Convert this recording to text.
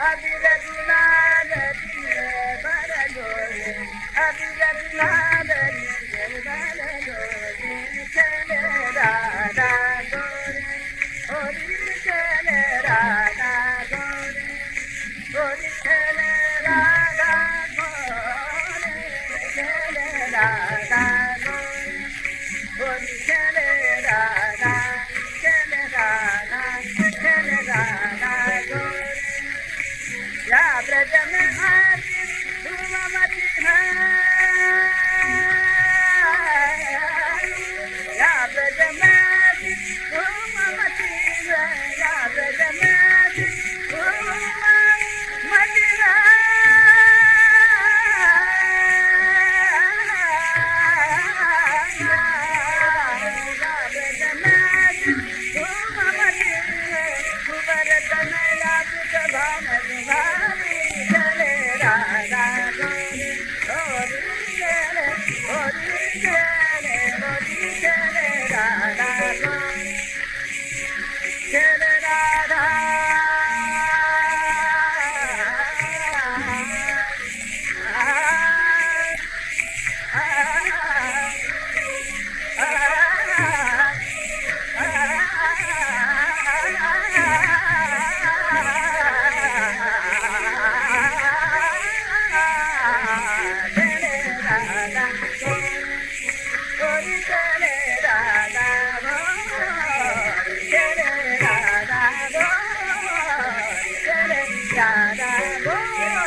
Happy Raghunath, Happy Raghunath, Happy Raghunath. Vraj में हर Bye.